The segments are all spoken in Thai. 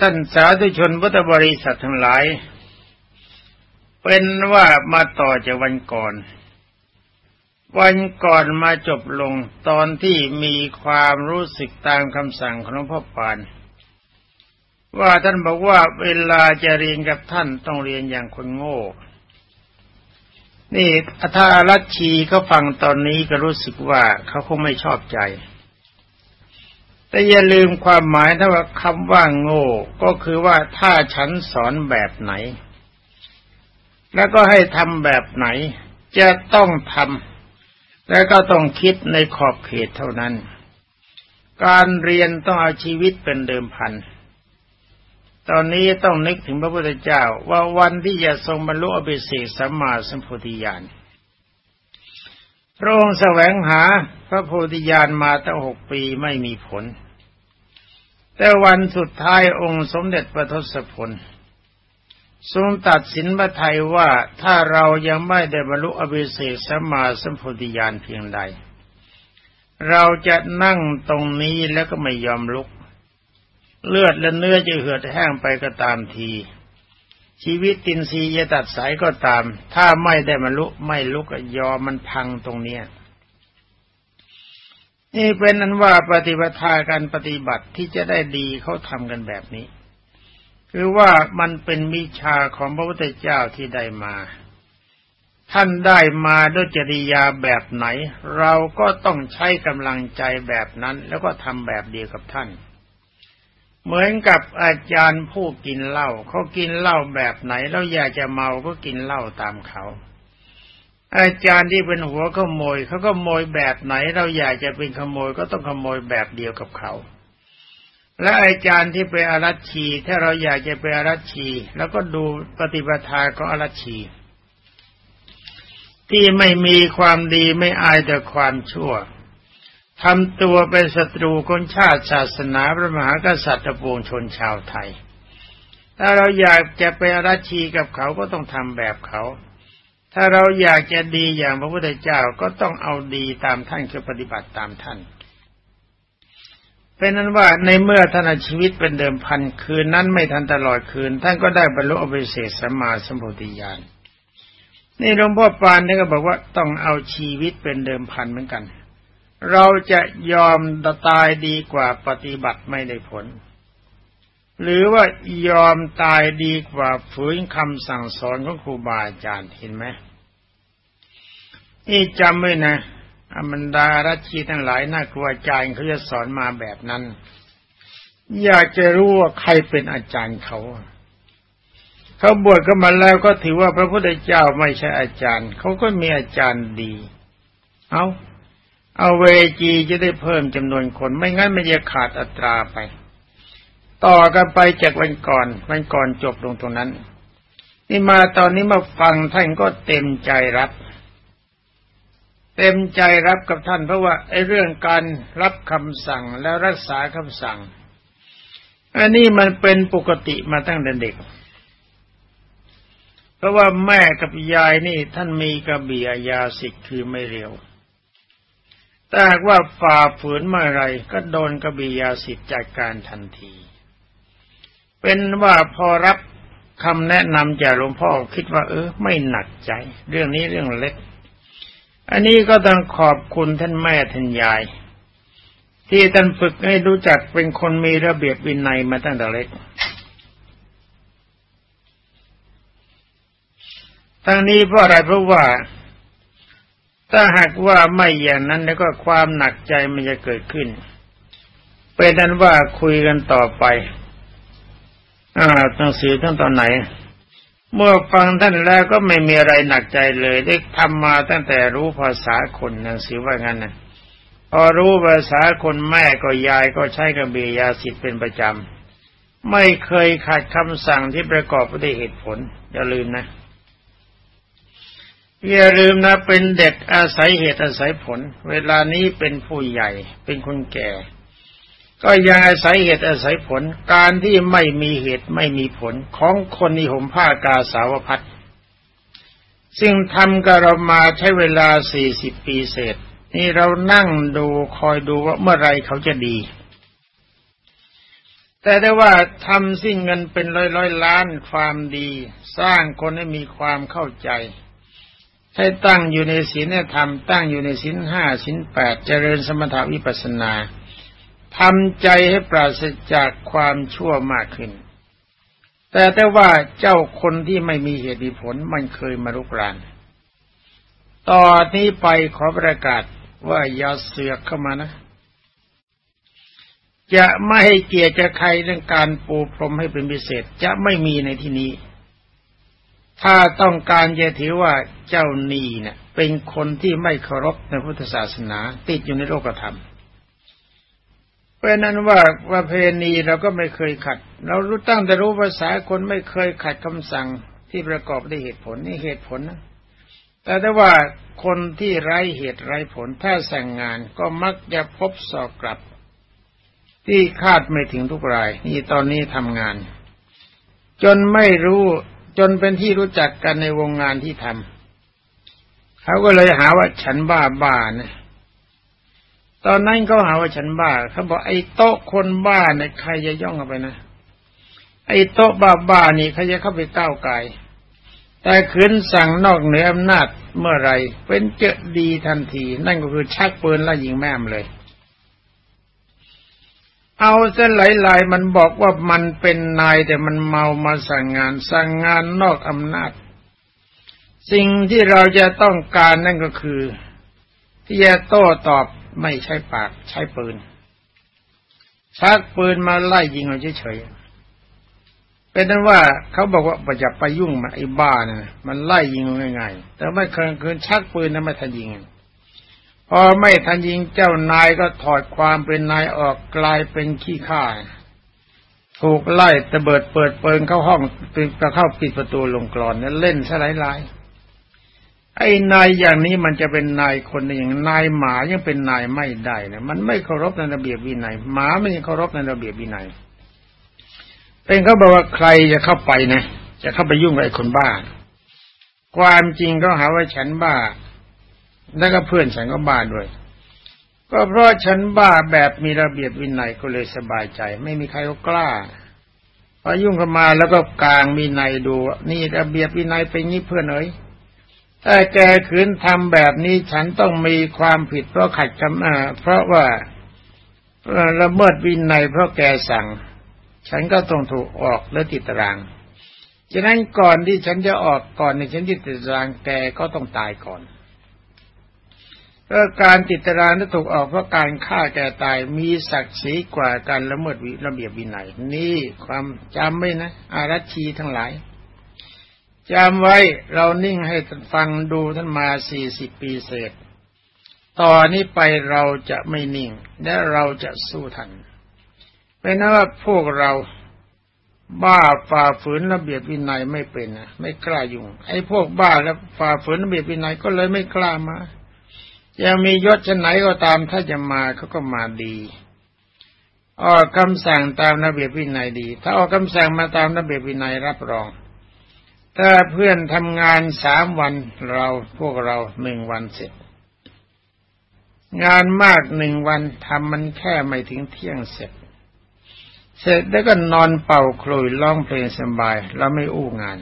ท่านสาธุชนพุทธบริษัททั้งหลาย เป็นว่ามาต่อจากวันก่อน วันก่อนมาจบลงตอนที่มีความรู้สึกตามคำสั่งของพ่อปาน ว่าท่านบอกว่าเวลาจะเรียนกับท่านต้องเรียนอย่างคนโง่ นี่ถ้ารัชชีเขาฟังตอนนี้ก็รู้สึกว่าเขาคงไม่ชอบใจ แต่อย่าลืมความหมายถ้าว่าคำว่าโง่ ก็คือว่าถ้าฉันสอนแบบไหน แล้วก็ให้ทำแบบไหน จะต้องทำแล้วก็ต้องคิดในขอบเขตเท่านั้น การเรียนต้องเอาชีวิตเป็นเดิมพัน ตอนนี้ต้องนึกถึงพระพุทธเจ้าว่าวันที่จะทรงบรรลุอภิเศษสัมมาสัมโพธิญาณ พระองค์แสวงหาพระโพธิญาณมาตั้งหกปีไม่มีผล แต่วันสุดท้ายองค์สมเด็จพระทศพล ทรงตัดสินพระไทยว่าถ้าเรายังไม่ได้บรรลุอภิเศษสมาสัมโพธิญาณเพียงใด เราจะนั่งตรงนี้แล้วก็ไม่ยอมลุก เลือดและเนื้อจะเหือดแห้งไปก็ตามที ชีวิตตินซีจะตัดสายก็ตาม ถ้าไม่ได้มาลุไม่ลุกยอมมันพังตรงเนี้ยนี่เป็นนั้นว่าปฏิบัติการปฏิบัติที่จะได้ดีเขาทำกันแบบนี้ คือว่ามันเป็นมิชาของพระพุทธเจ้าที่ได้มา ท่านได้มาด้วยจริยาแบบไหน เราก็ต้องใช้กำลังใจแบบนั้น แล้วก็ทำแบบเดียวกับท่าน เหมือนกับอาจารย์ผู้กินเหล้าเขากินเหล้าแบบไหนเราอยากจะเมาก็กินเหล้าตามเขา อาจารย์ที่เป็นหัวขโมยเขาก็โมยแบบไหน เราอยากจะเป็นขโมยก็ต้องขโมยแบบเดียวกับเขา และอาจารย์ที่เป็นอารัชชีถ้าเราอยากจะเป็นอารัชชี แล้วก็ดูปฏิปทาของอารัชชีที่ไม่มีความดีไม่อายแต่ความชั่ว ทำตัวเป็นศัตรูคนชาติศาสนาพระมหากษัตริย์ปวงชนชาวไทย ถ้าเราอยากจะไปรัชีกับเขาก็ต้องทำแบบเขา ถ้าเราอยากจะดีอย่างพระพุทธเจ้าก็ต้องเอาดีตามท่านคือปฏิบัติตามท่านเป็นนั้นว่าในเมื่อท่านชีวิตเป็นเดิมพันคืนนั้นไม่ทันตลอดคืน ท่านก็ได้บรรลุอภิเศษสัมมาสัมพุทธิญาณนี่หลวงพ่อปานนี่ก็บอกว่าต้องเอาชีวิตเป็นเดิมพันเหมือนกัน เราจะยอมตายดีกว่าปฏิบัติไม่ได้ผล หรือว่ายอมตายดีกว่าฝืนคำสั่งสอนของครูบาอาจารย์เห็นไหมนี่จำไว้นะอมันดารัชีทั้งหลายน่ากลัวอาจารย์เขาจะสอนมาแบบนั้น อยากจะรู้ว่าใครเป็นอาจารย์เขา เขาบวชก็มาแล้วก็ถือว่าพระพุทธเจ้าไม่ใช่อาจารย์ เขาก็มีอาจารย์ดี เอา เอาเวจีจะได้เพิ่มจำนวนคนไม่งั้นมันจะขาดอัตราไป ต่อกันไปจากวันก่อนวันก่อนจบลงตรงนั้น นี่มาตอนนี้มาฟังท่านก็เต็มใจรับ เต็มใจรับกับท่านเพราะว่าไอ้เรื่องการรับคำสั่งแล้วรักษาคำสั่ง อันนี้มันเป็นปกติมาตั้งแต่เด็ก เพราะว่าแม่กับยายนี่ท่านมีกระบี่ยาสิทธิ์คือไม่เร็ว ถ้าหากว่าฝ่าฝืนเมื่อไรก็โดนกบียาสิทธิ์จัดการทันที เป็นว่าพอรับคำแนะนำจากหลวงพ่อคิดว่า เออ ไม่หนักใจ เรื่องนี้เรื่องเล็ก อันนี้ก็ต้องขอบคุณท่านแม่ท่านยาย ที่ท่านฝึกให้รู้จักเป็นคนมีระเบียบวินัยมาตั้งแต่เล็กทั้งนี้เพราะอะไรเพราะว่า ถ้าหากว่าไม่อย่างนั้นแล้วก็ความหนักใจมันจะเกิดขึ้น เป็นนั้นว่าคุยกันต่อไป อ่าหนังสือทั้งตอนไหน เมื่อฟังท่านแล้วก็ไม่มีอะไรหนักใจเลย ได้ทำมาตั้งแต่รู้ภาษาคนหนังสือว่างั้นนะพอรู้ภาษาคนแม่ก็ยายก็ใช้กระบี่ยาสิทธิ์เป็นประจำ ไม่เคยขัดคำสั่งที่ประกอบด้วยเหตุผล อย่าลืมนะ อย่าลืมนะเป็นเด็กอาศัยเหตุอาศัยผล เวลานี้เป็นผู้ใหญ่ เป็นคนแก่ ก็ยังอาศัยเหตุอาศัยผล การที่ไม่มีเหตุไม่มีผลของคนนิหมผ้ากาสาวพัดซึ่งทำกับเรามาใช้เวลาสี่สิบปีเศษ นี่เรานั่งดูคอยดูว่าเมื่อไรเขาจะดี แต่ได้ว่าทำสิ้นเงินเป็นร้อยร้อยล้านความดี สร้างคนให้มีความเข้าใจ ให้ตั้งอยู่ในศีลธรรมตั้งอยู่ในศีลห้าศีลแปดเจริญสมถาวิปัสนาทำใจให้ปราศจากความชั่วมากขึ้น แต่แต่ว่าเจ้าคนที่ไม่มีเหตุผลมันเคยมารุกราน ต่อนนี้ไปขอประกาศว่าอย่าเสือกเข้ามานะ จะไม่ให้เกียรติจะใครเรื่องการปูพรมให้เป็นพิเศษจะไม่มีในที่นี้ ถ้าต้องการจะถือว่าเจ้านีเนี่ย เป็นคนที่ไม่เคารพในพุทธศาสนา ติดอยู่ในโลกธรรมเพราะนั้นว่าประเพณีเราก็ไม่เคยขัด เรารู้ตั้งแต่รู้ภาษาคนไม่เคยขัดคำสั่งที่ประกอบด้วยเหตุผลนี่เหตุผลนะแต่ถ้าว่าคนที่ไร้เหตุไร้ผลถ้าสั่งงานก็มักจะพบสอบกลับ ที่คาดไม่ถึงทุกราย นี่ตอนนี้ทำงาน จนไม่รู้ จนเป็นที่รู้จักกันในวงงานที่ทำเขาก็เลยหาว่าฉันบ้าบ้าเนะตอนนั้นเขาหาว่าฉันบ้าเขาบอกไอ้โต๊ะคนบ้าเนี่ยใครจะย่องเข้าไปนะไอ้โต๊ะบ้าบ้านี่ใครจะเข้าไปก้าวไกลแต่ขืนสั่งนอกเหนืออำนาจเมื่อไรเป็นเจอดีทันที นั่นก็คือชักปืนแล้วยิงแม่มเลย เอาเส้นไหลๆมันบอกว่ามันเป็นนายแต่มันเมามาสั่งงานสั่งงานนอกอำนาจ สิ่งที่เราจะต้องการนั่นก็คือที่จะโต้ตอบไม่ใช่ปากใช้ปืน ชักปืนมาไล่ยิงเราเฉยๆเป็นนั้นว่าเขาบอกว่าอย่าไปยุ่งมาไอ้บ้านะมันไล่ยิงง่ายๆแต่ไม่เคยคืนชักปืนนะไม่ทันยิง พอไม่ทันยิงเจ้านายก็ถอดความเป็นนายออกกลายเป็นขี้ข้าถูกไล่ตะเบิดเปิดเปิงเข้าห้องปิดเข้าปิดประตูลงกรอนนั้นเล่นสลายลายไอ้นายอย่างนี้มันจะเป็นนายคนอย่งนายหมายังเป็นนายไม่ได้นะมันไม่เคารพในระเบียบวินัยหมาไม่เคารพในระเบียบวินัยเป็นเขาบอกว่าใครจะเข้าไปนะจะเข้าไปยุ่งกับไอ้คนบ้า ความจริงเขาหาว่าฉันบ้า แล้วก็เพื่อนฉันก็บ้าด้วย ก็เพราะฉันบ้าแบบมีระเบียบวินัยก็เลยสบายใจ ไม่มีใครก็กล้าพอยุ่งเข้ามาแล้วก็กลางมีในดู นี่ระเบียบวินัยเป็นงี้เพื่อนเอ๋ยถ้าแกขืนทำแบบนี้ฉันต้องมีความผิดเพราะขัดคำเพราะว่าละเมิดวินัยเพราะแกสั่ง ฉันก็ต้องถูกออกและติดตารางฉะนั้นก่อนที่ฉันจะออกก่อนในฉันติดตารางแกก็ต้องตายก่อน เพราการติดตารางที่ถูกออกเพราะการฆ่าแก่ตายมีศักดิ์ศรีกว่าการละเมิดระเบียบวินัย นี่ความจำไว้นะ อารัชีทั้งหลายจำไว้เรานิ่งให้ฟังดูท่านมาสี่สิบปีเศษ ต่อนนี้ไปเราจะไม่นิ่ง และเราจะสู้ทันเป็นว่าพวกเราบ้าฝ่าฝืนระเบียบวินัยไม่เป็นนะไม่กล้ายุ่งไอ้พวกบ้าแล้วฝ่าฝืนระเบียบวินัยก็เลยไม่กล้ามา ยังมียศชนไหนก็ตามถ้าจะมาเขาก็มาดีออกคำสั่งตามระเบียบวินัยดี ถ้าออกคำสั่งมาตามระเบียบวินัยรับรอง ถ้าเพื่อนทำงานสามวันเราพวกเราหนึ่งวันเสร็จ งานมากหนึ่งวันทำมันแค่ไม่ถึงเที่ยงเสร็จ เสร็จแล้วก็นอนเป่าคลุยร้องเพลงสบาย แล้วไม่อู้งาน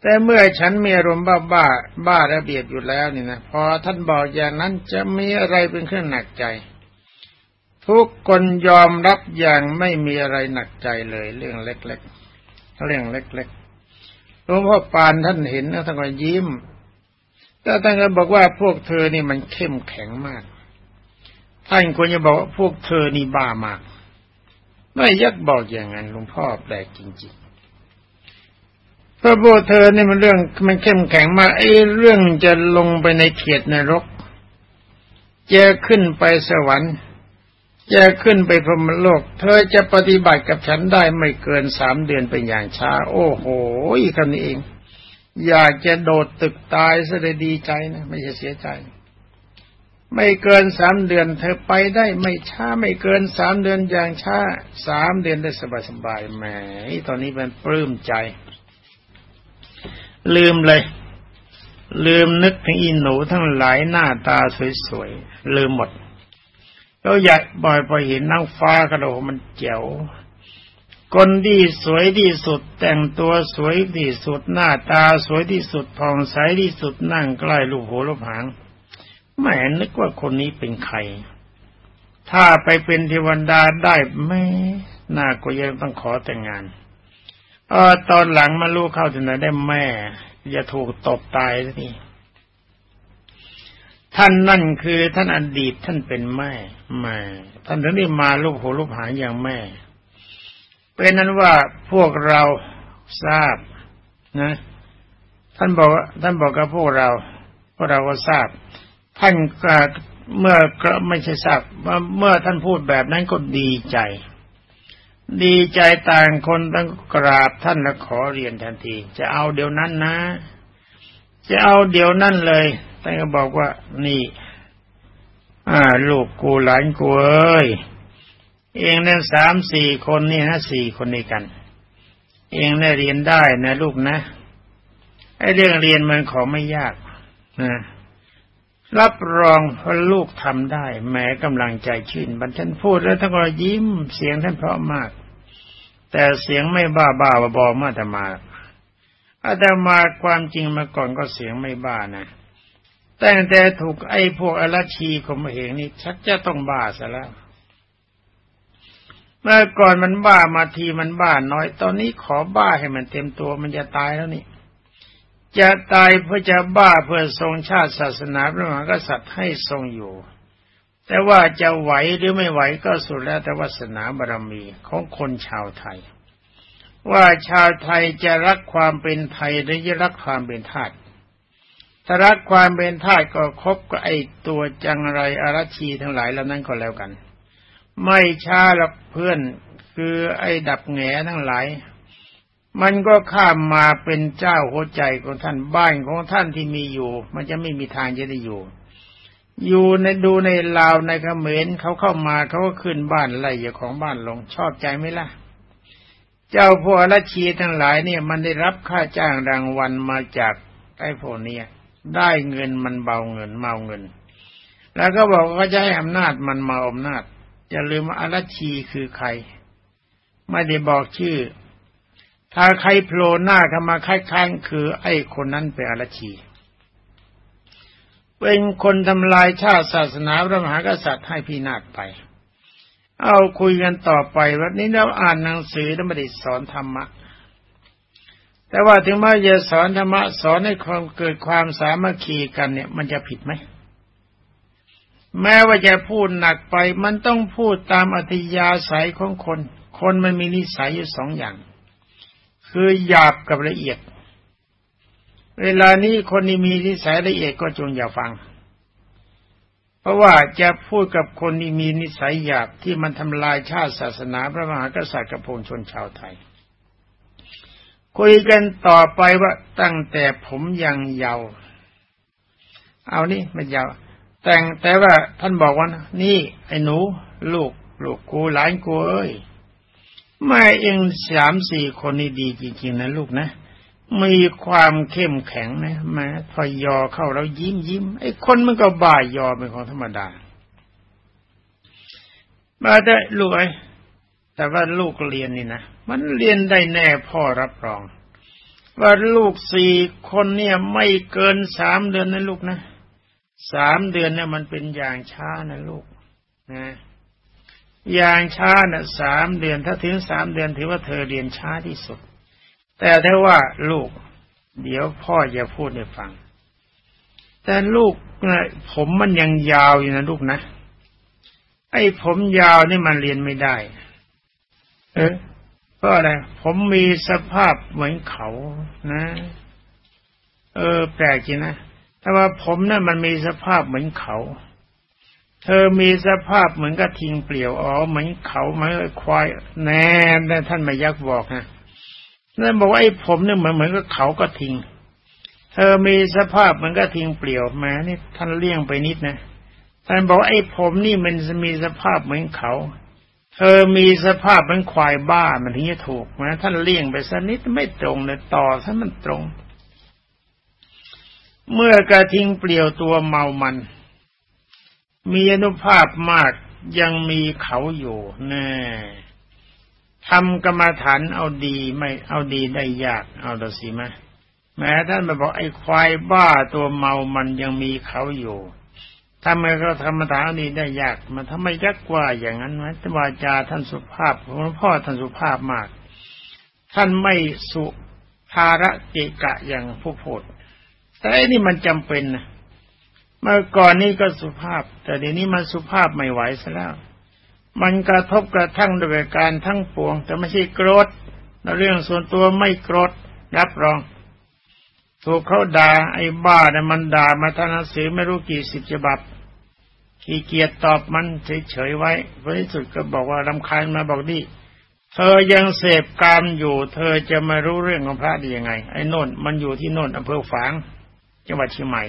แต่เมื่อฉันมีอารมณ์บ้าบ้าบ้าระเบียบอยู่แล้วนี่นะพอท่านบอกอย่างนั้นจะมีอะไรเป็นเครื่องหนักใจ ทุกคนยอมรับอย่างไม่มีอะไรหนักใจเลย เรื่องเล็กๆเรื่องเล็กๆหลวงพ่อปานท่านเห็นแล้วท่านก็ยิ้มแต่ท่านก็บอกว่าพวกเธอนี่มันเข้มแข็งมาก ท่านควรจะบอกว่าพวกเธอนี่บ้ามาก ไม่ยักบอกอย่างนั้นหลวงพ่อแปลกจริงๆ พระโบเธอเนี่ยมันเรื่องมันเข้มแข็งมากไอ้เรื่องจะลงไปในเขียดนรก จะขึ้นไปสวรรค์ จะขึ้นไปพรหมโลก เธอจะปฏิบัติกับฉันได้ไม่เกินสามเดือนเป็นอย่างช้า โอ้โหคำนี้เอง อยากจะโดดตึกตายซะเลยดีใจนะไม่ใช่เสียใจ ไม่เกินสามเดือน เธอไปได้ไม่ช้าไม่เกินสามเดือนอย่างช้าสามเดือนได้สบายสบายแหมตอนนี้เป็นปลื้มใจ ลืมเลย ลืมนึกถึงอินหนูทั้งหลายหน้าตาสวยๆ ลืมหมด แล้วอยากบ่อยพอเห็นนางฟ้ากระโดมันเจ๋วคนที่สวยที่สุด แต่งตัวสวยที่สุดหน้าตาสวยที่สุดผ่องใสที่สุดนั่งใกล้ลูกโหลูกหางแม่นึกว่าคนนี้เป็นใคร ถ้าไปเป็นเทวดาได้ไม่น่าก็ยังต้องขอแต่งงาน เออตอนหลังมาลูกเข้าถึงไหนได้แม่จะถูกตบตายทีท่านนั่นคือท่านอดีตท่านเป็นแม่แม่ท่านถึงได้มาลูกหูลูกหางอย่างแม่ เป็นนั้นว่าพวกเราทราบนะ ท่านบอกท่านบอกกับพวกเรา พวกเราก็ทราบ ท่านเมื่อก็ไม่ใช่ทราบเมื่อท่านพูดแบบนั้นก็ดีใจ ดีใจต่างคนต้องกราบท่านและขอเรียนทันที จะเอาเดี๋ยวนั้นนะ จะเอาเดี๋ยวนั้นเลยท่านก็บอกว่า นี่อ่าลูกกูหลานกูเอ้ยเองเนี่ยสามสี่คนนี่นะสี่คนนี้กัน เองเนี่ยเรียนได้นะลูกนะไอ้เรื่องเรียนมันของไม่ยากนะรับรองว่าลูกทำได้แม้กำลังใจชื่นบันท่านพูดแล้วท่านก็ยิ้มเสียงท่านเพราะมาก แต่เสียงไม่บ้าบ้าบอมาแต่มาอาตมาความจริงมาก่อนก็เสียงไม่บ้านะแต่แต่ถูกไอ้พวกอรชีขมเหงนี่ชักจะต้องบ้าซะแล้ว เมื่อก่อนมันบ้ามาทีมันบ้าน้อย ตอนนี้ขอบ้าให้มันเต็มตัวมันจะตายแล้วนี่ จะตายเพื่อจะบ้าเพื่อทรงชาติศาสนาพระมหากษัตริย์ให้ทรงอยู่ แต่ว่าจะไหวหรือไม่ไหวก็สุดแล้วแต่วาสนาบารมีของคนชาวไทย ว่าชาวไทยจะรักความเป็นไทยหรือจะรักความเป็นทาสถ้ารักความเป็นทาสก็คบกับไอ้ตัวจังไรอารัชีทั้งหลายแล้วนั้นก็แล้วกัน ไม่ช้าหรอกเพื่อนคือไอ้ดับแงทั้งหลาย มันก็ข้ามมาเป็นเจ้าหัวใจของท่านบ้านของท่านที่มีอยู่ มันจะไม่มีทางจะได้อยู่ อยู่ในดูในลาวในเขมรเขาเข้ามาเขาก็ขึ้นบ้านไล่อย่าของบ้านลงชอบใจไหมล่ะ เจ้าพวกละชีทั้งหลายเนี่ยมันได้รับค่าจ้างรางวัลมาจากไอ้พวกนี้ได้เงินมันเบาเงินเมาเงิน แล้วก็บอกว่าจะให้อำนาจมันมาอำนาจอย่าลืมว่าอรัชีคือใคร ไม่ได้บอกชื่อ ถ้าใครโผล่หน้าเข้ามาคล้ายๆคือไอ้คนนั้นเป็นอรัชี เป็นคนทำลายชาติศาสนาพระมหากษัตริย์ให้พินาศไป เอาคุยกันต่อไปวันนี้เราอ่านหนังสือแล้วไม่ได้สอนธรรมะ แต่ว่าถึงแม้จะสอนธรรมะสอนให้ความเกิดความสามัคคีกันเนี่ย มันจะผิดไหมแม้ว่าจะพูดหนักไป มันต้องพูดตามอัธยาศัยของคน คนมันมีนิสัยอยู่สองอย่าง คือหยาบกับละเอียด เวลานี้คนที่มีนิสัยละเอียดก็จงอย่าฟัง เพราะว่าจะพูดกับคนที่มีนิสัยหยาบที่มันทำลายชาติศาสนาพระมหากษัตริย์กับพงชนชาวไทย คุยกันต่อไปว่าตั้งแต่ผมยังเยาว์เอานี่มันยาว แต่งแต่ว่าท่านบอกว่านี่ ไอ้หนู ลูก ลูกกูหลานกูเอ้ยแม่เองสามสี่คนนี่ดีจริงๆนะลูกนะ มีความเข้มแข็งนะม้พอยอเข้าแล้วยิ้มยิ้มไอ้คนมันก็บ่ายยอเป็นของธรรมดามาได้ลูกไอ้แต่ว่าลูกเรียนนี่นะมันเรียนได้แน่พ่อรับรอง ว่าลูกสี่คนเนี่ยไม่เกินสามเดือนนะลูกนะสามเดือนเนี่ยมันเป็นอย่างช้านะลูกนะอย่างช้านะสามเดือนถ้าถึงสามเดือนถือว่าเธอเรียนช้าที่สุด แต่ถ้าว่าลูก เดี๋ยวพ่อจะพูดให้ฟัง แต่ลูกนะผมมันยังยาวอยู่นะลูกนะ ไอ้ผมยาวนี่มันเรียนไม่ได้ เออเพราะอะไรผมมีสภาพเหมือนเขานะ เออ แปลกจริงนะแต่ว่าผมนะ่ะมันมีสภาพเหมือนเขา เธอมีสภาพเหมือนกับทิงเปลี่ยวอ๋อเหมือนเขาเหมือนควายแน่ท่านมายักบอกนะ นั่นบอกว่าไอ้ผมเนี่ยเหมือนเหมือนกับเขาก็ทิ้ง เธอมีสภาพเหมือนกับทิ้งเปลี่ยวแม้นี่ท่านเลี่ยงไปนิดนะ ท่านบอกไอ้ผมนี่มันมีสภาพเหมือนเขา เธอมีสภาพเหมือนควายบ้ามันถึงจะถูกนะท่านเลี่ยงไปสักนิดไม่ตรงเลยต่อซะมันตรง เมื่อกระทิ้งเปลี่ยวตัวเมามัน มีอนุภาพมากยังมีเขาอยู่แน่ ทำกรรมฐานเอาดีไม่เอาดีได้ยากเอาดสิมะแม้ท่านมาบอกไอ้ควายบ้าตัวเมามันยังมีเขาอยู่ทำไมเขาทำมาถามนี้ได้ยากมันทำไมยักกว่าอย่างนั้นไหมวาจาท่านสุภาพหลวงพ่อท่านสุภาพมาก ท่านไม่สุภาระเกกะอย่างผู้พูดแต่อันนี้มันจำเป็นนะเมื่อก่อนนี้ก็สุภาพ แต่เดี๋ยวนี้มันสุภาพไม่ไหวซะแล้ว มันกระทบกระทั่งโดยการทั้งปวง แต่ไม่ใช่โกรธเรื่องส่วนตัวไม่โกรธรับรอง ถูกเขาด่าไอ้บ้าเนี่ยมันด่ามาทางหนังสือไม่รู้กี่สิบฉบับขี้เกียจตอบมันเฉยๆไว้ผลที่สุดก็บอกว่ารำคาญมาบอกดิเธอยังเสพกามอยู่ เธอจะมารู้เรื่องของพระได้ยังไง ไอ้นนมันอยู่ที่นนอำเภอฝาง จังหวัดเชียงใหม่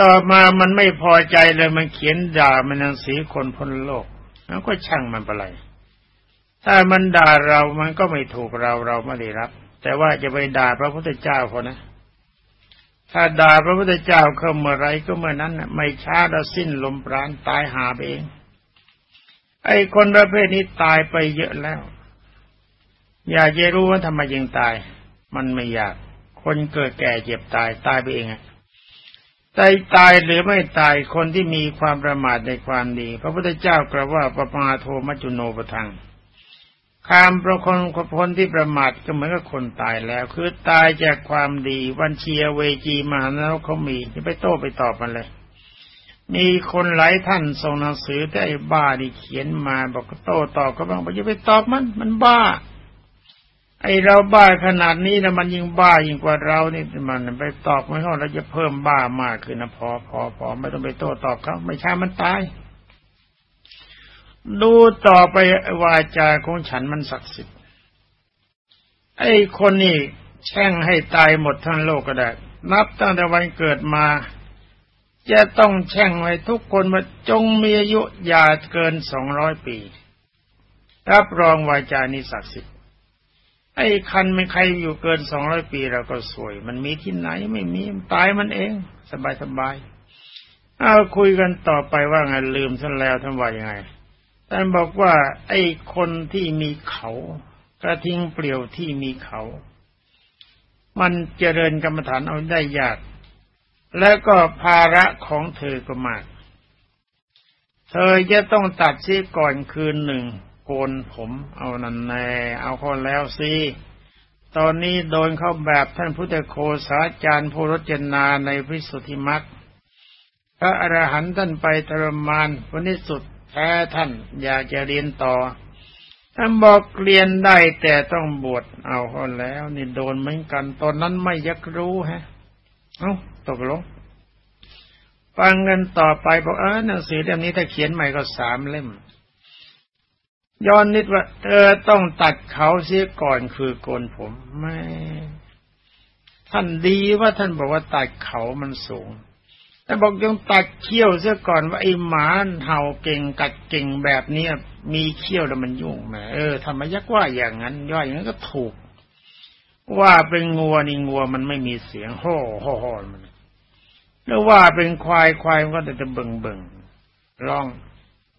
ต่อมามันไม่พอใจเลยมันเขียนด่ามันหนังสือคนพ้นโลกแล้วก็ช่างมันไปเลยถ้ามันด่าเรามันก็ไม่ถูกเราเราไม่ได้รับ แต่ว่าจะไปด่าพระพุทธเจ้าเขานะ ถ้าด่าพระพุทธเจ้าเข้าเมื่อไรก็เมื่อนั้นนะไม่ช้าเราสิ้นลมปราณตายหาไปเอง ไอ้คนประเภทนี้ตายไปเยอะแล้ว อยากจะรู้ว่าทำไมยังตาย มันไม่อยาก คนเกิดแก่เจ็บตายตายไปเองอะ ตายตายหรือไม่ตายคนที่มีความประมาทในความดี พระพุทธเจ้ากล่าวว่าปปมาโทมัจุโนปทังคามประคนคนที่ประมาทก็เหมือนกับคนตายแล้ว คือตายจากความดีวันเชียเวจีมหานรกเขามีจะไปโต้ไปตอบมันเลย มีคนหลายท่านส่งหนังสือแต่ไอ้บ้านี่เขียนมาบอกโต้ตอบก็บ้างบอกจะไปตอบมัน มันบ้า ไอเราบ้าขนาดนี้นะมันยิ่งบ้ายิ่งกว่าเรานี่มันไปตอบไม่เขาเราจะเพิ่มบ้ามากขึ้นนะพอพอพอไม่ต้องไปโต้ตอบเขาไม่ใช่มันตาย ดูต่อไปวาจาของฉันมันศักดิ์สิทธิ์ไอ้คนนี่แช่งให้ตายหมดทั้งโลกก็ได้ นับตั้งแต่วันเกิดมา จะต้องแช่งไว้ทุกคนมาจงมีอายุอย่าเกินสองร้อยปี รับรองวาจานี้ศักดิ์สิทธิ์ ไอ้คันไม่ใครอยู่เกินสองร้อยปีเราก็สวย มันมีที่ไหนไม่มีตายมันเอง สบายสบายเอาคุยกันต่อไปว่าไงลืมท่านแล้วท่านว่ายังไงท่านบอกว่า ไอ้คนที่มีเขากระทิ้งเปลี่ยวที่มีเขา มันเจริญกรรมฐานเอาได้ยาก และก็ภาระของเธอก็มาก เธอจะต้องตัดซีก่อนคืนหนึ่ง โกนผมเอานันแน่เอาเขาแล้วสิตอนนี้โดนเข้าแบบท่านพุทธโคสาจารย์ผู้รจนาในพิสุทธิมักพระอรหันต์ท่านไปทรมานวันนี้สุดแท้ท่านอยากจะเรียนต่อ ท่านบอกเรียนได้แต่ต้องบวชเอาคนแล้ว นี่โดนเหมือนกัน ตอนนั้นไม่ยักรู้ฮะ เอ้าตกลงฟังเงินต่อไปบอกเออหนังสือเล่มนี้ถ้าเขียนใหม่ก็สามเล่ม ย้อนนิดว่าเธอต้องตัดเขาเสียก่อนคือโกนผมไม่ท่านดีว่าท่านบอกว่าตัดเขามันสูง แต่บอกยังตัดเขี้ยวเสียก่อนว่าไอ้หมาเห่าเก่งกัดเก่งแบบเนี้ยมีเขี้ยวแล้วมันยุ่งแหมเออทำไมยักว่าอย่างนั้นย่อยอย่างนั้นก็ถูก ว่าเป็นงัวนี่งัวมันไม่มีเสียงห่อห่อห่อมันแล้วว่าเป็นควายควายมันก็จะเบิ่งเบิ่งร้อง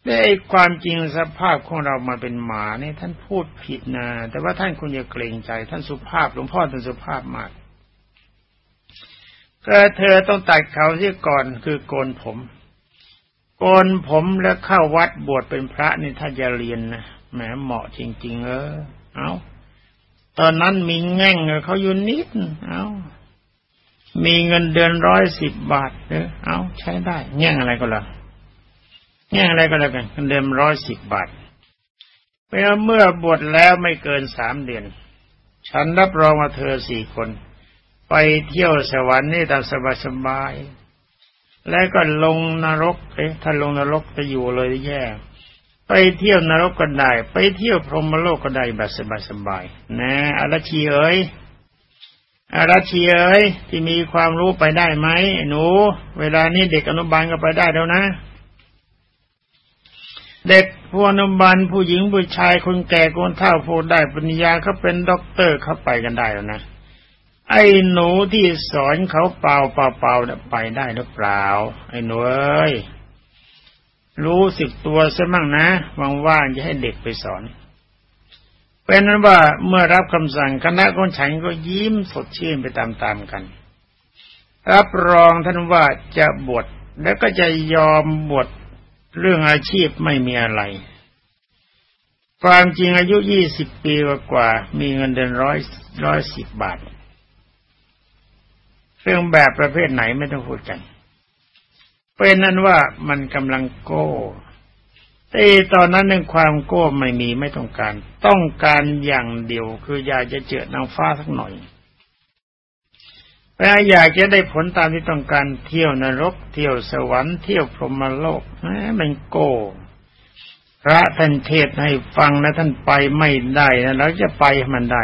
แต่ไอ้ความจริงสภาพของเรามาเป็นหมาเนี่ยท่านพูดผิดนะแต่ว่าท่านคุณอย่าเกรงใจ ท่านสุภาพหลวงพ่อท่านสุภาพมากก็เธอต้องตัดเขาเสียก่อนคือโกนผม โกนผมแล้วเข้าวัดบวชเป็นพระนี่ถ้าจะเรียนนะแหมเหมาะจริง ๆ เออ เอาตอนนั้นมีแง่งเขาอยู่นิดเอามีเงินเดือนร้อยสิบบาทเออเอาใช้ได้ แง่งอะไรก็แล้ วแง่งอะไรก็แล้วกันเงินเดือนร้อยสิบบาทเมื่อบวชแล้วไม่เกินสามเดือน ฉันรับรองว่าเธอสี่คน ไปเที่ยวสวรรค์นี่ตามสบายๆแล้วก็ลงนรกเอ๊ะถ้าลงนรกจะอยู่เลยแย่ ไปเที่ยวนรกก็ได้ ไปเที่ยวพรหมโลกก็ได้แบบสบายๆนะอรชีเอ๋ยอรชีเอ๋ยที่มีความรู้ไปได้ไหมหนู เวลานี้เด็กอนุบาลก็ไปได้แล้วนะ เด็กผู้อนุบาลผู้หญิงผู้ชายคนแก่คนเฒ่าผู้ได้ปัญญาเขาเป็นด็อกเตอร์เขาไปกันได้แล้วนะ ไอ้หนูที่สอนเขาเปล่าเปล่าเปล่าไปได้หรือเปล่า ไอ้หนูเอ้ยรู้สึกตัวซะมั่งนะว่างๆจะให้เด็กไปสอน เป็นนั้นว่าเมื่อรับคำสั่งคณะคนฉันก็ยิ้มสดชื่นไปตามๆกัน รับรองท่านว่าจะบวชแล้วก็จะยอมบวช เรื่องอาชีพไม่มีอะไร ความจริงอายุยี่สิบปีกว่า มีเงินเดือนร้อยร้อยสิบบาทเรื่องแบบประเภทไหนไม่ต้องพูดกัน เป็นนั้นว่ามันกำลังโก้แต่ตอนนั้นในความโก้ไม่มีไม่ต้องการ ต้องการอย่างเดียวคืออยากจะเจอนางฟ้าสักหน่อย แต่อยากจะได้ผลตามที่ต้องการเที่ยวนรก เที่ยวสวรรค์เที่ยวพรหมโลกมันโก้พระท่านเทศให้ฟังนะท่านไปไม่ได้นะเราจะไปมันได้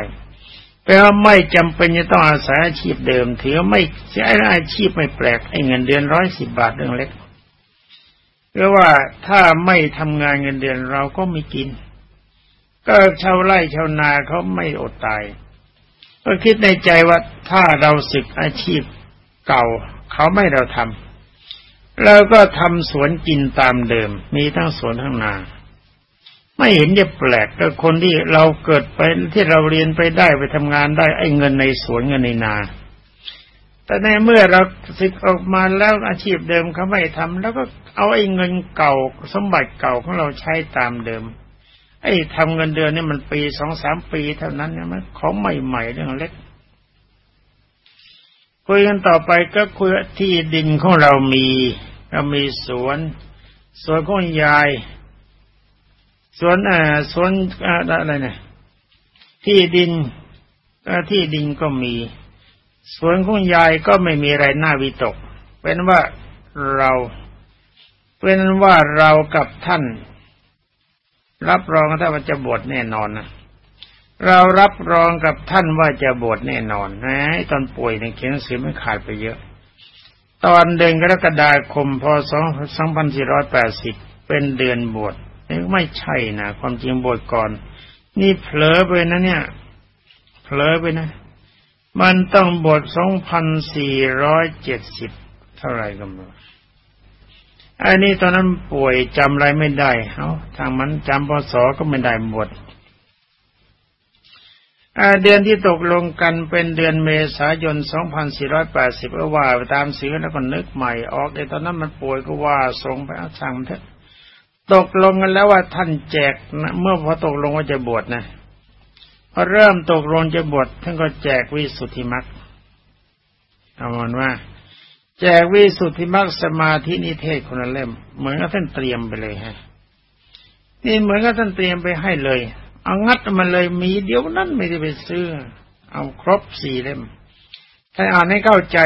แปลว่าไม่จำเป็นจะต้องอาศัยอาชีพเดิมถือไม่ใช้อาชีพไม่แปลกไอ้เงินเดือนร้อยสิบบาทเรื่องเล็กเพราะว่าถ้าไม่ทำงานเงินเดือนเราก็ไม่กิน ก็ชาวไร่ชาวนาเขาไม่อดตาย ก็คิดในใจว่าถ้าเราศึกอาชีพเก่า เขาไม่เราทำเราก็ทำสวนกินตามเดิม มีทั้งสวนทั้งนาไม่เห็นจะแปลกก็คนที่เราเกิดไปที่เราเรียนไปได้ไปทำงานได้ไอ้เงินในสวนเงินในนา แต่ในเมื่อเราสึกออกมาแล้วอาชีพเดิมเขาไม่ทำแล้วก็เอาไอ้เงินเก่าสมบัติเก่าของเราใช้ตามเดิม ไอ้ทำเงินเดือนนี่มันปีสองสามปีเท่านั้นเนี่ยมันของใหม่ๆเรื่องเล็ก คุยกันต่อไปก็คุยที่ดินของเรามี เรามีสวนสวนของยายสวนอ่าสวนอะไรเนี่ยที่ดินที่ดินก็มี สวนของยายก็ไม่มีอะไรน่าวิตก เป็นว่าเรา เป็นว่าเรากับท่าน รับรองถ้าว่าจะบวชแน่นอนนะเรารับรองกับท่านว่าจะบวชแน่นอนนะตอนป่วยในเขียนสือไม่ขาดไปเยอะ ตอนเดือนกรกฎาคมพศ2480 เป็นเดือนบวชไม่ใช่นะความจริงบทก่อน นี่เผลอไปนะเนี่ยเผลอไปนะ มันต้องบทสองพันสี่ร้อยเจ็ดสิบเท่าไรกันม อันนี้ตอนนั้นป่วยจำอะไรไม่ได้เอาทางมันจำพศก็ไม่ได้บทเดือนที่ตกลงกันเป็นเดือนเมษายน 2480ก็ว่าไปตามสีแล้วก็นึกใหม่ออกไอ้ตอนนั้นมันป่วยก็ว่าส่งไปเอาสั่งเถอะตกลงกันแล้วว่าท่านแจกนะเมื่อพอตกลงว่าจะบวชนะพอเริ่มตกลงจะบวชท่านก็แจกวิสุทธิมรรคเอามนว่า แจกวิสุทธิมรรคสมาธินิเทศคนละเล่ม เหมือนกับท่านเตรียมไปเลยฮะนี่เหมือนกับท่านเตรียมไปให้เลย เอางัดมาเลยมีเดี๋ยวนั้นไม่ได้ไปซื้อ เอาครบสี่เล่มถ้าอ่านให้เข้าใจ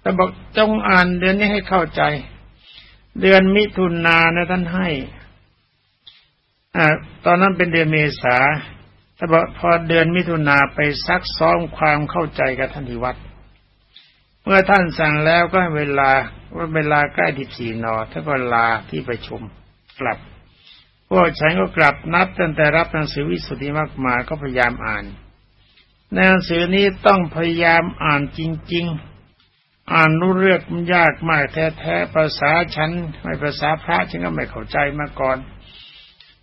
แต่บอกจงอ่านเดือนนี้ให้เข้าใจ เดือนมิถุนานะท่านให้อ่าตอนนั้นเป็นเดือนเมษาแต่บอกพอเดือนมิถุนาไปซักซ้อมความเข้าใจกับท่านที่วัด มื่อท่านสั่งแล้วก็เวลาว่าเวลาใกล้ทิสี่นอท่านก็ลาที่ประชุมกลับพวกฉันก็กลับนับตั้งแต่รับหนังสือวิสุทธิมากมาก็พยายามอ่านหนังสือนี้ต้องพยายามอ่านจริง ๆ อ่านรู้เรื่องมันยากมากแท้ๆภาษาฉันไม่ภาษาพระฉันก็ไม่เข้าใจมาก่อน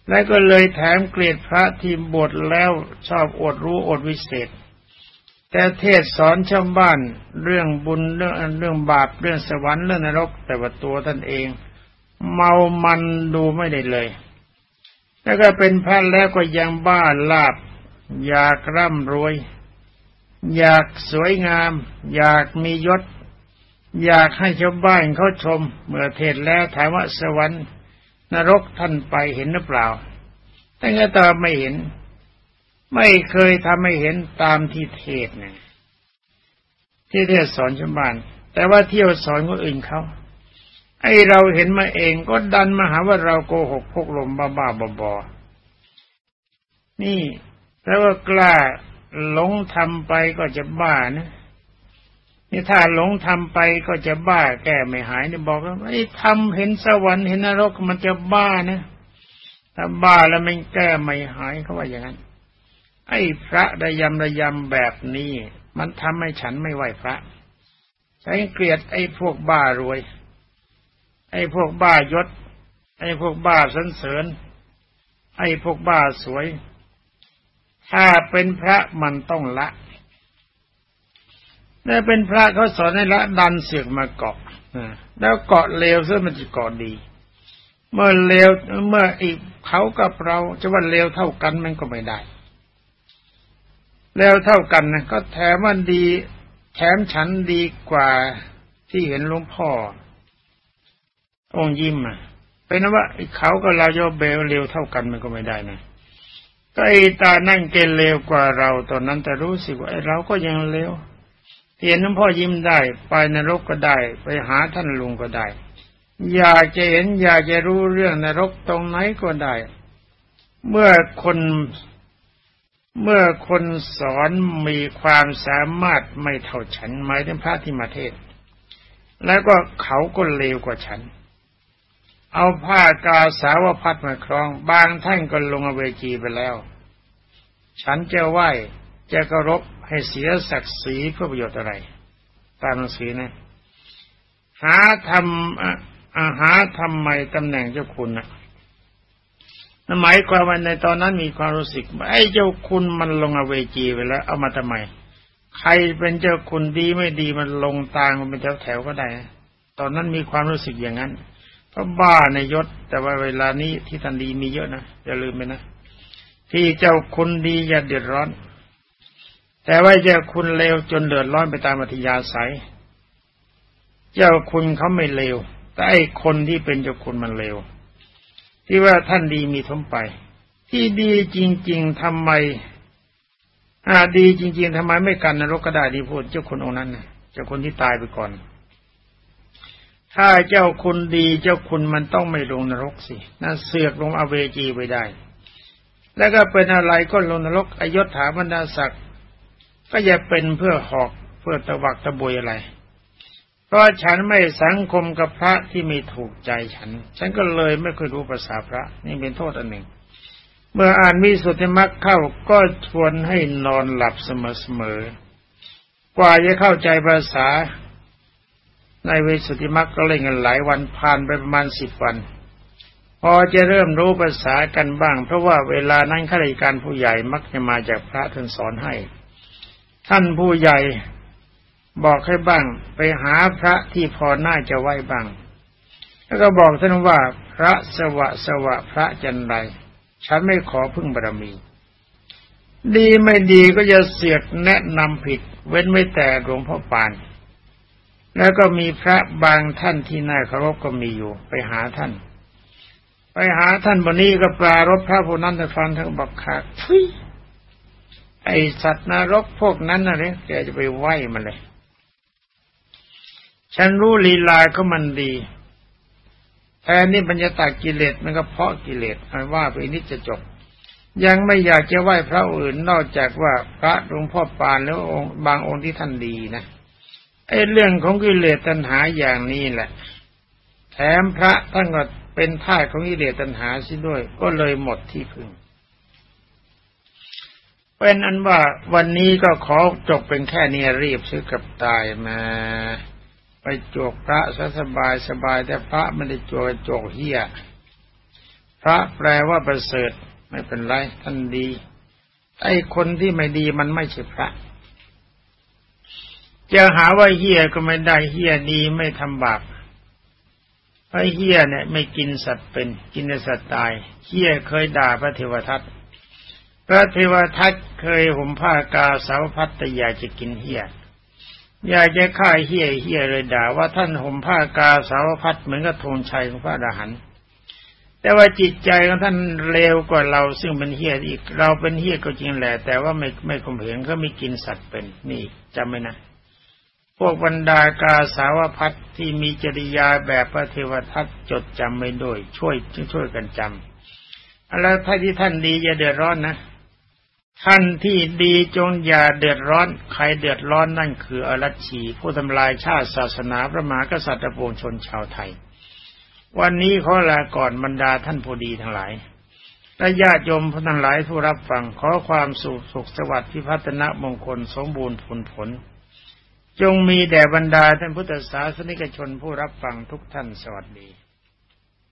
และก็เลยแถมเกลียดพระที่บทแล้วชอบอดรู้อดวิเศษ แต่เทศสอนชาวบ้านเรื่องบุญเรื่องเรื่องบาปเรื่องสวรรค์เรื่องนรก แต่ว่าตัวท่านเอง เมามันดูไม่ได้เลย แล้วก็เป็นพระแล้วก็ยังบ้าลาบ อยากร่ำรวย อยากสวยงาม อยากมียศ อยากให้ชาวบ้านเขาชม เมื่อเทศแล้วถามว่าสวรรค์ นรกท่านไปเห็นหรือเปล่าแต่ก็ตามไม่เห็น ไม่เคยทำให้เห็นตามที่เทศเนี่ยที่เทศสอนชาวบ้าน แต่ว่าเที่ยวสอนคนอื่นเขาไอเราเห็นมาเองก็ดันมาหาว่าเราโกหกพกลมบ้าบ้าบอนี่แล้วก็กล้าหลงทำไปก็จะบ้านะนี่ถ้าหลงทำไปก็จะบ้าแก้ไม่หายนี่บอกว่าไอ้ทำเห็นสวรรค์เห็นนรกมันจะบ้านะถ้าบ้าแล้วมันแก้ไม่หายเขาว่าอย่างนั้น ไอ้พระระยำระยำแบบนี้ มันทำให้ฉันไม่ไหวพระฉันเกลียดไอ้พวกบ้ารวย ไอ้พวกบ้ายศ ไอ้พวกบ้าสันเสริญ ไอ้พวกบ้าสวย ถ้าเป็นพระมันต้องละถ้าเป็นพระเขาสอนให้ละดันเสือกมาเกาะแล้วเกาะเลวซะมันจะเกาะดี เมื่อเลวเมื่ออีกเขากับเราจะว่าเลวเท่ากันมันก็ไม่ได้ เลวเท่ากันนะก็แถมมันดี แถมฉันดีกว่าที่เห็นหลวงพ่อ องยิ้มอะเป็นว่าเขากับเราโยเบลเร็วเท่ากันมันก็ไม่ได้นะก็ไอตานั่งเกลเร็วกว่าเราตอนนั้นแต่รู้สึกว่าไอเราก็ยังเร็วเห็นหลวงพ่อยิ้มได้ ไปนรกก็ได้ ไปหาท่านลุงก็ได้ อยากจะเห็นอยากจะรู้เรื่องนรกตรงไหนก็ได้ เมื่อคน เมื่อคนสอนมีความสามารถไม่เท่าฉันหมายถึงพระที่มาเทศ แล้วก็เขาก็เลวกว่าฉัน เอาผ้ากาสาวพัดมาครอง บางท่านก็ลงอเวจีไปแล้ว ฉันจะไหว้จะกรบให้เสียศักดิ์ศรีเพื่อประโยชน์อะไร ตามหนังสือนะ หาทำอาหาทำไมตำแหน่งเจ้าคุณนะ หมายความว่าในตอนนั้นมีความรู้สึกไอ้เจ้าคุณมันลงอเวจีไปแล้ว เอามาทำไม ใครเป็นเจ้าคุณดีไม่ดีมันลงตางมันเป็นแถวแถวก็ได้ ตอนนั้นมีความรู้สึกอย่างนั้น เพราะบ้าในยศ แต่ว่าเวลานี้ที่ท่านดีมีเยอะนะอย่าลืมไปนะที่เจ้าคุณดีอย่าเดือดร้อน แต่ว่าเจ้าคุณเลวจนเดือดร้อนไปตามอัธยาศัย เจ้าคุณเขาไม่เลวแต่ไอ้คนที่เป็นเจ้าคุณมันเลว ที่ว่าท่านดีมีทมไป ที่ดีจริง ๆทำไมอ่าดีจริง ๆทำไมไม่กันนรกก็ได้ดีพูดเจ้าคนองค์นั้นนะเจ้าคนที่ตายไปก่อน ถ้าเจ้าคุณดีเจ้าคุณมันต้องไม่ลงนรกสิน่าเสือกลงอเวจีไปได้ แล้วก็เป็นอะไรก็ลงนรกอยศถาบรรดาศักดิ์ก็อย่าเป็นเพื่อหอกเพื่อตะวักตะบวยอะไร เพราะฉันไม่สังคมกับพระที่ไม่ถูกใจฉัน ฉันก็เลยไม่เคยรู้ภาษาพระ นี่เป็นโทษอันหนึ่ง เมื่ออ่านวิสุทธิมรรคเข้าก็ชวนให้นอนหลับเสมอๆกว่าจะเข้าใจภาษา ในวิสุทธิมรรคก็เล่นกันหลายวันผ่านไปประมาณสิบวัน พอจะเริ่มรู้ภาษากันบ้าง เพราะว่าเวลานั้นข้าราชการผู้ใหญ่มักจะมาจากพระท่านสอนให้ ท่านผู้ใหญ่ บอกให้บ้าง ไปหาพระที่พอน่าจะไหวบ้าง แล้วก็บอกท่านว่าพระสวะสวะพระจันไรฉันไม่ขอพึ่งบารมี ดีไม่ดีก็จะเสียดแนะนำผิด เว้นไม่แต่หลวงพ่อปาน แล้วก็มีพระบางท่านที่น่าเคารพก็มีอยู่ ไปหาท่าน ไปหาท่านวันนี้ก็ปลารบพระผู้นั้นแต่ฟังท่านบอกขาดทุยไอสัตว์นรกพวกนั้นนะเนี่ยแกจะไปไหวมันเลย ฉันรู้ลีลาเขามันดีแทนนี่บรรยาตากิเลสมันก็เพาะกิเลสมันว่าไปนิดจะจบ ยังไม่อยากจะไหว้พระอื่นนอกจากว่าพระหลวงพ่อปานแล้วองค์บางองค์ที่ท่านดีนะไอ้เรื่องของกิเลสตัณหาอย่างนี้แหละ แถมพระท่านก็เป็นท่าของกิเลสตัณหาซิด้วย ก็เลยหมดที่พึ่งเป็นอันว่าวันนี้ก็ขอจบเป็นแค่นี้รีบซื้อกับตายมา ไปโจกพระซะสบายสบายแต่พระไม่ได้โจกโจกเฮียพระแปลว่าประเสริฐไม่เป็นไรท่านดีไอ้คนที่ไม่ดีมันไม่ใช่พระ จะหาว่าเฮียก็ไม่ได้เฮียดีไม่ทำบาปไอ้เฮียเนี่ย ไม่กินสัตว์เป็นกินสัตว์ตายเฮียเคยด่าพระเทวทัตพระเทวทัตเคยห่มผ้ากาสาวพัตตยาจะกินเฮีย อยากจะฆ่าเฮี้ยเฮี้ยเลยด่าว่าท่านห่มผ้ากาสาวพัดเหมือนกับธงชัยของพระอรหันต์แต่ว่าจิตใจของท่านเลวกว่าเราซึ่งเป็นเฮี้ยอีก เราเป็นเฮี้ยก็จริงแหละ แต่ว่าไม่ไม่คมเหงเขาไม่กินสัตว์เป็น นี่จำไว้นะ พวกบรรดากาสาวพัดที่มีจริยาแบบพระเทวทัตจดจำไม่ด้วย ช่วยช่วยกันจำแล้วถ้าที่ท่านดีอย่าเดือดร้อนนะ ท่านที่ดีจงอย่าเดือดร้อน ใครเดือดร้อนนั่นคืออรัชชี ผู้ทำลายชาติศาสนาพระมหากษัตริย์ปวงชนชาวไทย วันนี้ขอลาก่อนบรรดาท่านผู้ดีทั้งหลายและญาติโยมทั้งหลายผู้รับฟังขอความสุขสุขสวัสดิ์พิพัฒนมงคลสมบูรณ์ผลผล จงมีแด่บรรดาท่านพุทธศาสนิกชนผู้รับฟังทุกท่านสวัสดี